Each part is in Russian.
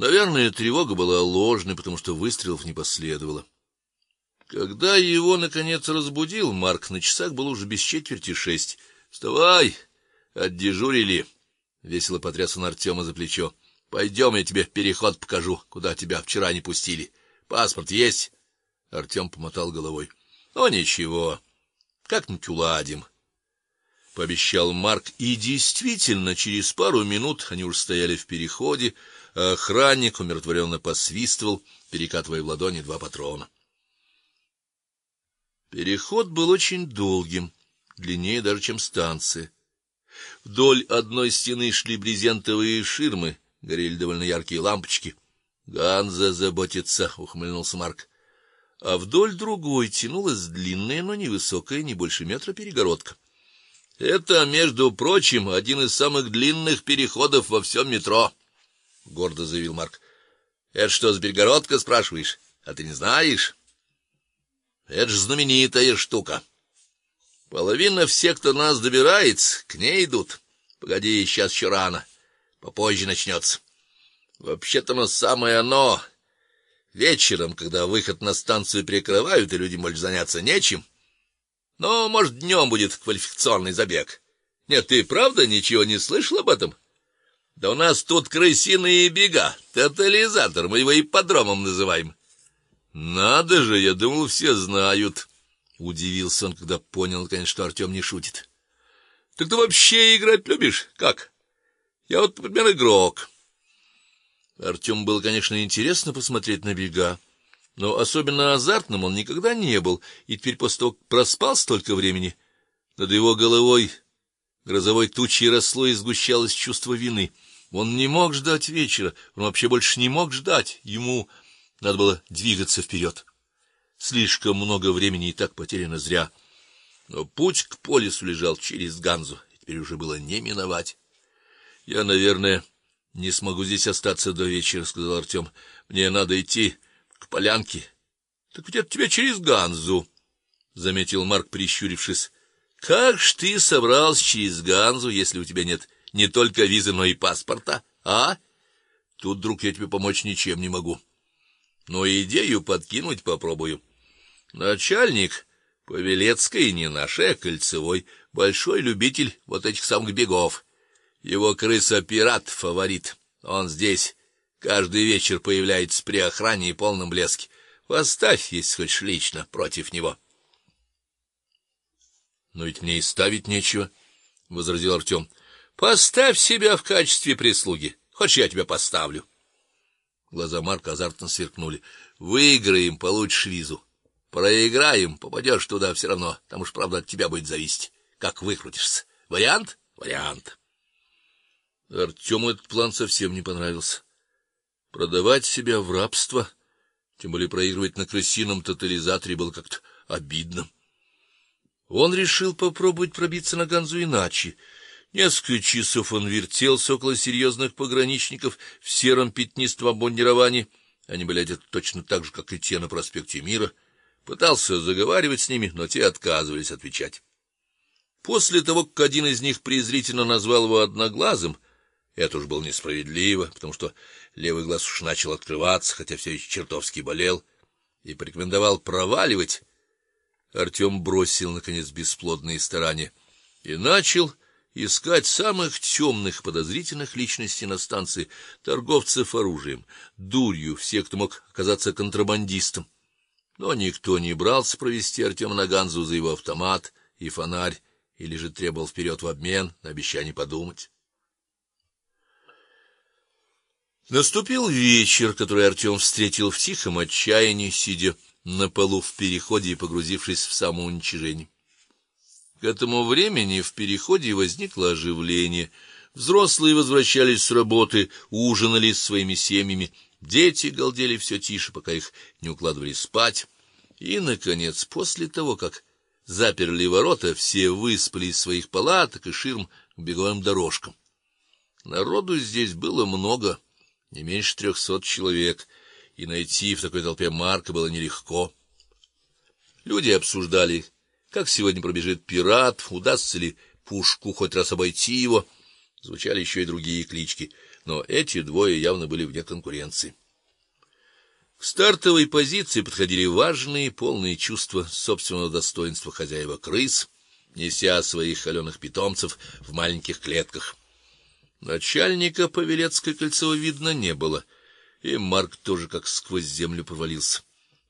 Наверное, тревога была ложной, потому что выстрелов не последовало. Когда его наконец разбудил, Марк на часах был уже без четверти шесть. "Вставай, отдежурили", весело потряс он Артема за плечо. «Пойдем, я тебе переход покажу, куда тебя вчера не пустили. Паспорт есть?" Артем помотал головой. "Ну ничего. Как-нибудь уладим" пообещал Марк, и действительно, через пару минут они уже стояли в переходе, охранник умиротворенно посвистывал, перекатывая в ладони два патрона. Переход был очень долгим, длиннее даже, чем станция. Вдоль одной стены шли брезентовые ширмы, горели довольно яркие лампочки. Ганза заботится, ухмыльнулся Марк. А вдоль другой тянулась длинная, но невысокая, не больше метра перегородка. Это, между прочим, один из самых длинных переходов во всем метро, гордо заявил Марк. Это что, с перегородка, спрашиваешь? А ты не знаешь? Это ж знаменитая штука. Половина всех, кто нас добирается, к ней идут. Погоди, сейчас еще рано. Попозже начнется. Вообще-то оно самое оно. Вечером, когда выход на станцию перекрывают, и людям больше заняться нечем, но, может, днем будет квалификационный забег. Нет, ты правда ничего не слышал об этом? Да у нас тут крысиные бега, тотализатор, мы его ипподромом называем. Надо же, я думал, все знают. Удивился он, когда понял, конечно, что Артем не шутит. Так ты вообще играть любишь? Как? Я вот, например, игрок. Артему было, конечно, интересно посмотреть на бега но особенно азартным он никогда не был, и теперь после того, как проспал столько времени, над его головой грозовой тучей росло и сгущалось чувство вины. Он не мог ждать вечера, он вообще больше не мог ждать. Ему надо было двигаться вперед. Слишком много времени и так потеряно зря. Но путь к полису лежал через Ганзу, и теперь уже было не миновать. Я, наверное, не смогу здесь остаться до вечера, сказал Артем. Мне надо идти к полянке. Так ведь это тебе через Ганзу, заметил Марк, прищурившись. Как ж ты собрался через Ганзу, если у тебя нет не только визы, но и паспорта, а? Тут, друг, я тебе помочь ничем не могу. Но идею подкинуть попробую. Начальник Павелецкой не наш, а кольцевой, большой любитель вот этих самых бегов. Его крыса-пират фаворит. Он здесь Каждый вечер появляется при охране и полном блеске. Поставь, если хочешь лично против него. Но ведь мне и ставить нечего, возразил Артем. Поставь себя в качестве прислуги. Хочешь, я тебя поставлю. Глаза Марка азартно сверкнули. Выиграем, получишь визу. Проиграем, попадешь туда все равно. Там уж правда от тебя будет зависеть, как выкрутишься. Вариант? Вариант. Артему этот план совсем не понравился. Продавать себя в рабство, тем более проигрывать на крысином тотализаторе было как-то обидно. Он решил попробовать пробиться на Ганзу иначе. Несколько часов он вертелся около серьезных пограничников в сером пятнистом обмундировании. Они были одеты точно так же, как и те на проспекте Мира. Пытался заговаривать с ними, но те отказывались отвечать. После того, как один из них презрительно назвал его одноглазым, это уж было несправедливо, потому что левый глаз уж начал открываться, хотя все еще чертовски болел, и порекомендовал проваливать. Артем бросил наконец бесплодные старания и начал искать самых темных подозрительных личностей на станции, торговцев оружием, дурью, всех, кто мог оказаться контрабандистом. Но никто не брался провести Артема на Ганзу за его автомат и фонарь, или же требовал вперед в обмен на обещание подумать. Наступил вечер, который Артем встретил в тихом отчаянии, сидя на полу в переходе и погрузившись в самоуничижение. К этому времени в переходе возникло оживление. Взрослые возвращались с работы, ужинали с своими семьями, дети галдели все тише, пока их не укладывали спать. И наконец, после того, как заперли ворота, все выспали из своих палаток и ширм к беговым дорожкам. Народу здесь было много не меньше трехсот человек, и найти в такой толпе Марка было нелегко. Люди обсуждали, как сегодня пробежит пират, удастся ли пушку хоть раз обойти его. Звучали еще и другие клички: но эти двое явно были вне конкуренции. К стартовой позиции подходили важные, полные чувства собственного достоинства хозяева крыс, неся своих холеных питомцев в маленьких клетках. Начальника Павелецкой кольцевой видно не было, и Марк тоже как сквозь землю провалился.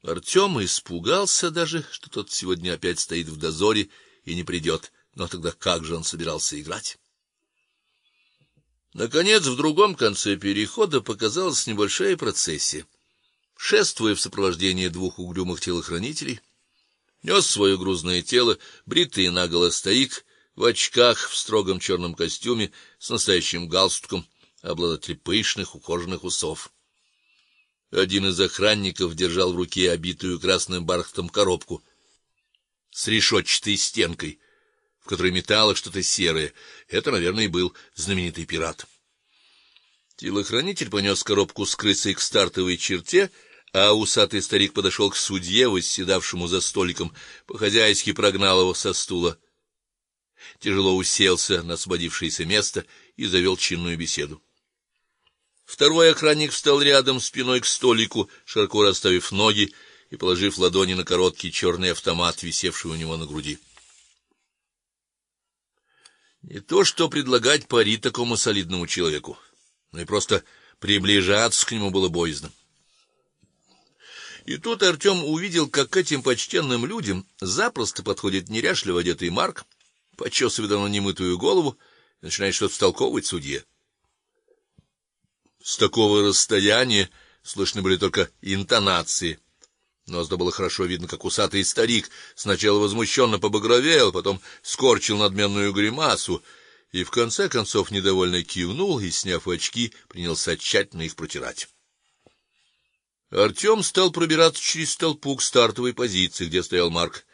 Артем испугался даже, что тот сегодня опять стоит в дозоре и не придет. Но тогда как же он собирался играть? Наконец, в другом конце перехода показалась небольшая процессия. Шествуя в сопровождении двух угрюмых телохранителей, нес свое грузное тело бритый наголо старик в очках, в строгом черном костюме с настоящим галстуком, обладатель пышных ухоженных усов. Один из охранников держал в руке обитую красным бархатом коробку с решетчатой стенкой в которой металло что-то серое. Это, наверное, и был знаменитый пират. Телохранитель понес коробку с крысой к стартовой черте, а усатый старик подошел к судье, восседавшему за столиком, по-хозяйски прогнал его со стула. Тяжело уселся на освободившееся место и завел чинную беседу. Второй охранник встал рядом спиной к столику, широко расставив ноги и положив ладони на короткий черный автомат, висевший у него на груди. Не то что предлагать пари такому солидному человеку, но и просто приближаться к нему было боязно. И тут Артем увидел, как к этим почтенным людям запросто подходит неряшливо одетый Марк, почесывает давно немытую голову и начинает что-то втолковывать судье. С такого расстояния слышны были только интонации но зато было хорошо видно, как усатый старик сначала возмущенно побагровел, потом скорчил надменную гримасу и в конце концов недовольно кивнул и, сняв очки, принялся тщательно их протирать. Артем стал пробираться через толпу к стартовой позиции, где стоял Марк.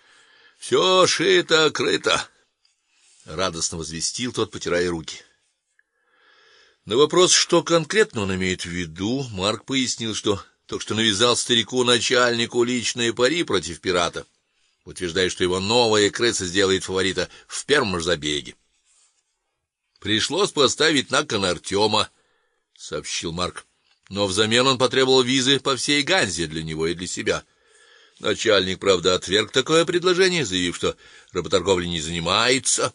«Все шито, крыто, радостно возвестил тот, потирая руки. На вопрос, что конкретно он имеет в виду, Марк пояснил, что только что навязал старику начальнику личные пари против пирата, утверждая, что его новая крыса сделает фаворита в первом же забеге. Пришлось поставить на кон Артема, сообщил Марк. Но взамен он потребовал визы по всей Ганзе для него и для себя. Начальник, правда, отверг такое предложение, заявив, что работорговлей не занимается.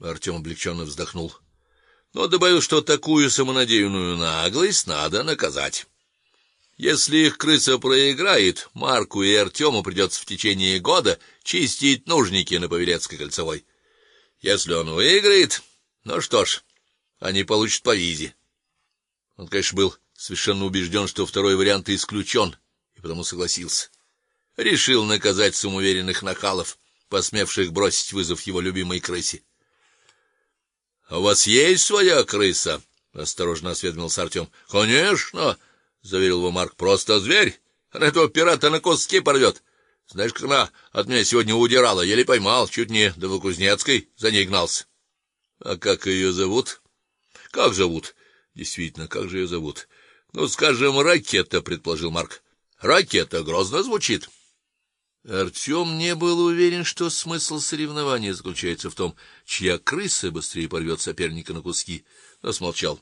Артем облегченно вздохнул, но добавил, что такую самонадеянную наглость надо наказать. Если их крыса проиграет, Марку и Артему придется в течение года чистить нужники на Павелецкой кольцевой. Если он выиграет, ну что ж, они получат по визе. Он, конечно, был совершенно убежден, что второй вариант исключен, и потому согласился. Решил наказать самоуверенных нахалов, посмевших бросить вызов его любимой крысе. А у вас есть своя крыса? осторожно осведомился Артем. — Конечно, заверил его Марк. Просто зверь. Она этого пирата на куски порвет. Знаешь, как она от меня сегодня удирала, еле поймал, чуть не до Новокузнецкой за ней гнался. А как ее зовут? Как зовут? Действительно, как же ее зовут? Ну, скажем, Ракета, предположил Марк. Ракета грозно звучит. Артем не был уверен, что смысл соревнования заключается в том, чья крыса быстрее порвет соперника на куски, но смолчал.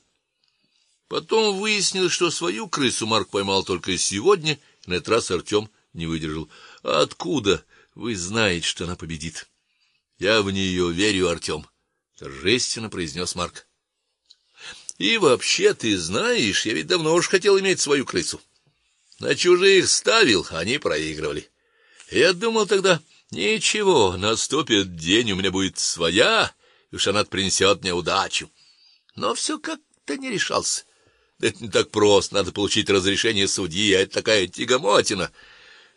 Потом выяснилось, что свою крысу Марк поймал только сегодня, и на этот раз Артем не выдержал. А откуда вы знаете, что она победит? Я в нее верю, Артем, — торжественно произнес Марк. И вообще, ты знаешь, я ведь давно уж хотел иметь свою крысу. На чужих ставил, они проигрывали. Я думал тогда, ничего, наступит день, у меня будет своя, и уж она принесет мне удачу. Но все как-то не решался. Это не так просто, надо получить разрешение судьи, а это такая тягомотина.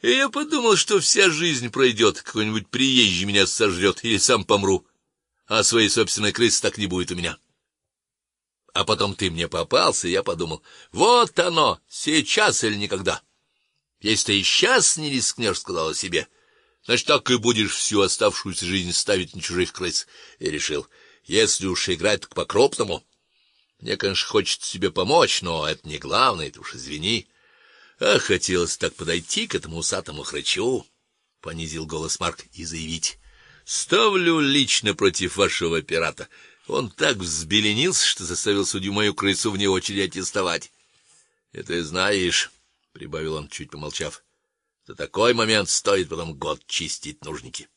И я подумал, что вся жизнь пройдет, какой-нибудь приезжий меня сожрет или сам помру, а своей собственной крысы так не будет у меня. А потом ты мне попался, и я подумал: вот оно, сейчас или никогда. Если ты и сейчас не рискнешь, сказала себе, значит, так и будешь всю оставшуюся жизнь ставить на чужих крыс. И решил: если уж играть так по-крупному, мне, конечно, хочется тебе помочь, но это не главное, ты уж извини. А хотелось так подойти к этому усатому хрычу, понизил голос Марк и заявить: "Ставлю лично против вашего пирата. Он так взбеленился, что заставил судью мою крысу вне очереди аттестовать. Это знаешь, прибавил он, чуть помолчав. За такой момент стоит потом год чистить нужники.